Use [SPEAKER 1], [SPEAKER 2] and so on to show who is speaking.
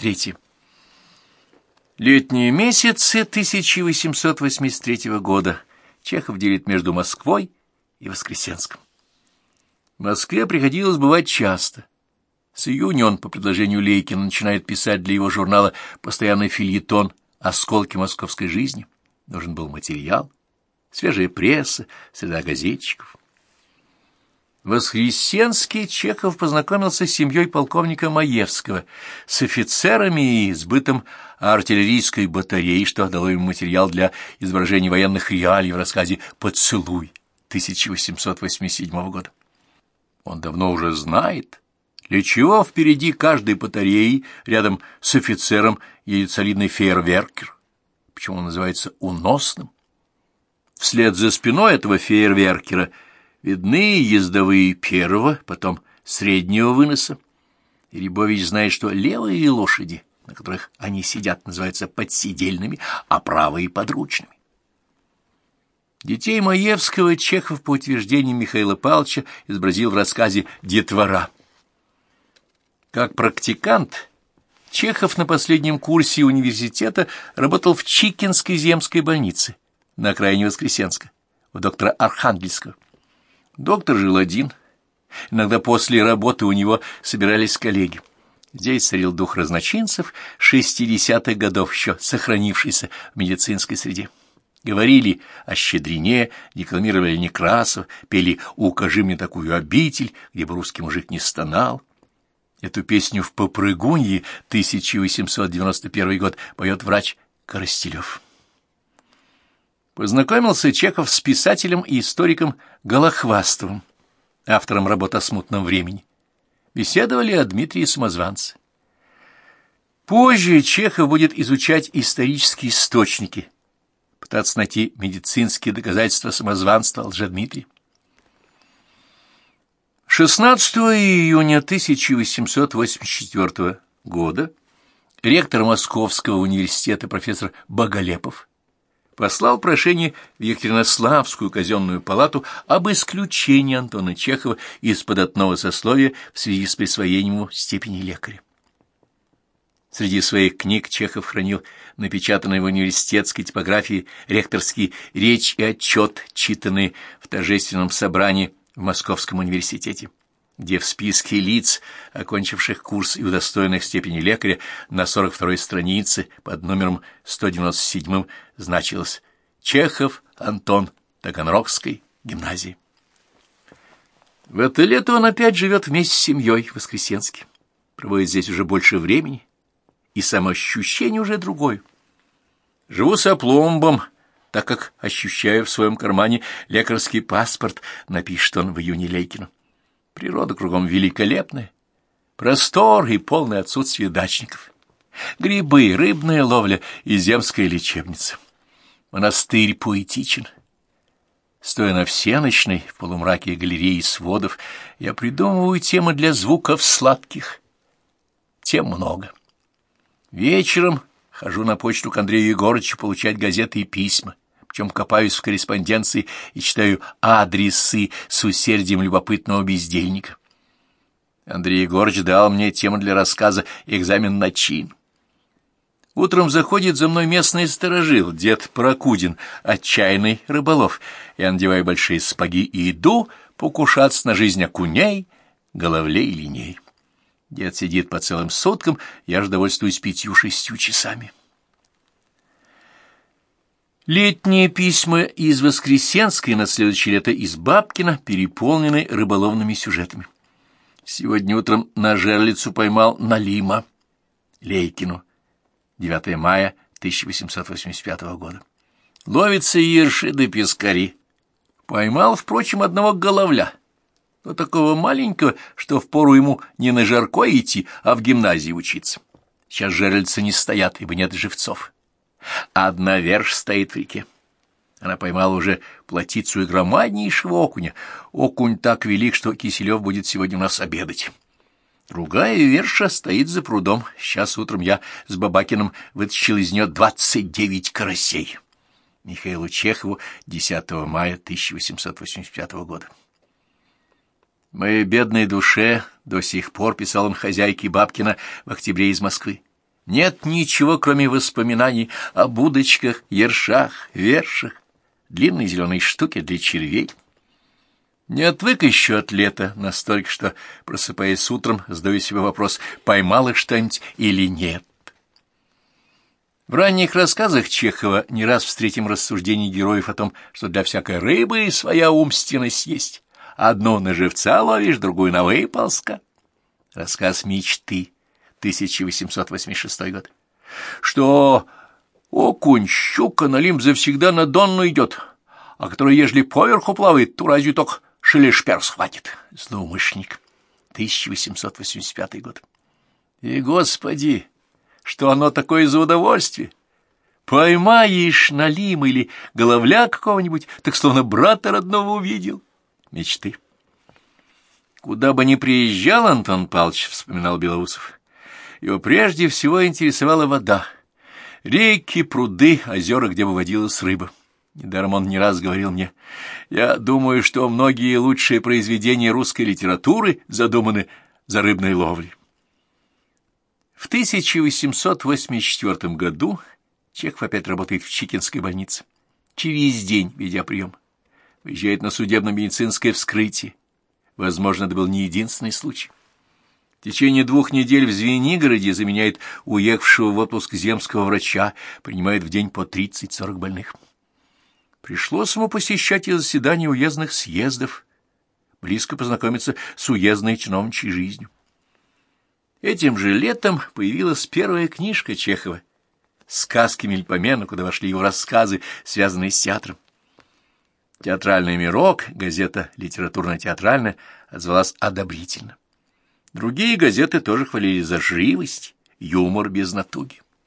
[SPEAKER 1] Третье. Летние месяцы 1883 года Чехов делит между Москвой и Воскресенском. В Москве приходилось бывать часто. С июня он, по предложению Лейкина, начинает писать для его журнала постоянный фильетон «Осколки московской жизни». Нужен был материал, свежая пресса, среда газетчиков. В Воскресенске Чехов познакомился с семьей полковника Маевского, с офицерами и с бытом артиллерийской батареи, что дало ему материал для изображения военных реалий в рассказе «Поцелуй» 1887 года. Он давно уже знает, для чего впереди каждой батареи рядом с офицером едет солидный фейерверкер, почему он называется «уносным». Вслед за спиной этого фейерверкера – Видны ездовые первого, потом среднего выноса. И Рябович знает, что левые лошади, на которых они сидят, называются подсидельными, а правые — подручными. Детей Маевского Чехов, по утверждению Михаила Павловича, изобразил в рассказе «Детвора». Как практикант, Чехов на последнем курсе университета работал в Чикинской земской больнице на окраине Воскресенска у доктора Архангельского. Доктор жил один. Иногда после работы у него собирались коллеги. Здесь царил дух разночинцев шестидесятых годов, еще сохранившийся в медицинской среде. Говорили о щедрине, декламировали Некрасов, пели «Укажи мне такую обитель», где бы русский мужик не стонал. Эту песню в «Попрыгунье» 1891 год поет врач Коростелев. Познакомился Чехов с писателем и историком Голохвастовым, автором работ о смутном времени. Беседовали о Дмитрии Самозванце. Позже Чехов будет изучать исторические источники, пытаться найти медицинские доказательства самозванства Лжедмитрия. 16 июня 1884 года ректор Московского университета профессор Боголепов послал прошение в Екатеринославскую казенную палату об исключении Антона Чехова из податного сословия в связи с присвоением ему степени лекаря. Среди своих книг Чехов хранил напечатанные в университетской типографии ректорский речь и отчет, читанные в торжественном собрании в Московском университете где в списке лиц, окончивших курс и удостоенных степени лекаря, на 42-й странице под номером 197 значилось «Чехов Антон Таганрогской гимназии». В это лето он опять живет вместе с семьей в Воскресенске, проводит здесь уже больше времени, и самоощущение уже другое. Живу с опломбом, так как ощущаю в своем кармане лекарский паспорт, напишет он в июне Лейкину. Природа кругом великолепная, простор и полное отсутствие дачников. Грибы, рыбная ловля и земская лечебница. Монастырь поэтичен. Стоя на всеночной, в полумраке галереи сводов, я придумываю темы для звуков сладких. Тем много. Вечером хожу на почту к Андрею Егорычу получать газеты и письма причем копаюсь в корреспонденции и читаю адресы с усердием любопытного бездельника. Андрей Егорович дал мне тему для рассказа «Экзамен на чин». Утром заходит за мной местный сторожил, дед Прокудин, отчаянный рыболов. Я надеваю большие спаги и иду покушаться на жизнь окуней, головлей и линей. Дед сидит по целым суткам, я же довольствуюсь пятью-шестью часами. Летние письма из Воскресенской на следующее лето из Бабкина переполнены рыболовными сюжетами. Сегодня утром на жерлицу поймал Налима Лейкину. 9 мая 1885 года. Ловится ерши да пескари. Поймал, впрочем, одного головля, но такого маленького, что впору ему не на жарко идти, а в гимназии учиться. Сейчас жерлицы не стоят, ибо нет живцов. Одна верш стоит в реке. Она поймала уже плотицу и громаднейшего окуня. Окунь так велик, что Киселев будет сегодня у нас обедать. Другая верша стоит за прудом. Сейчас утром я с Бабакиным вытащил из нее двадцать девять карасей. Михаилу Чехову 10 мая 1885 года. Моей бедной душе до сих пор писал он хозяйке Бабкина в октябре из Москвы. Нет ничего, кроме воспоминаний о будочках, ершах, вершах, длинной зеленой штуке для червей. Не отвык еще от лета настолько, что, просыпаясь утром, задаю себе вопрос, поймал их что-нибудь или нет. В ранних рассказах Чехова не раз встретим рассуждение героев о том, что для всякой рыбы своя умственность есть. Одну на живца ловишь, другую на выползка. Рассказ «Мечты», 1886 год. Что окунь, щука, налим завсегда на донну идет, а который, ежели поверху плавает, то разве только шелешпер схватит. Злоумышленник, 1885 год. И, господи, что оно такое за удовольствие! Поймаешь налим или головля какого-нибудь, так словно брата родного увидел. Мечты. Куда бы ни приезжал Антон Павлович, вспоминал Белоусов, его прежде всего интересовала вода. Реки, пруды, озера, где выводилась рыба. Недаром он не раз говорил мне, я думаю, что многие лучшие произведения русской литературы задуманы за рыбной ловлей. В 1884 году Чехов опять работает в Чикинской больнице. Через день, ведя прием, выезжает на судебно-медицинское вскрытие. Возможно, это был не единственный случай. В течение двух недель в Звенигороде заменяет уехавшего в отпуск земского врача, принимает в день по 30-40 больных. Пришлось ему посещать и заседания уездных съездов, близко познакомиться с уездной чиновничьей жизнью. Этим же летом появилась первая книжка Чехова «Сказки Мельпомена», куда вошли его рассказы, связанные с театром. Театральный мирок, газета литературно-театральная, отзвалась одобрительно. Другие газеты тоже хвалили за живость, юмор без натуги.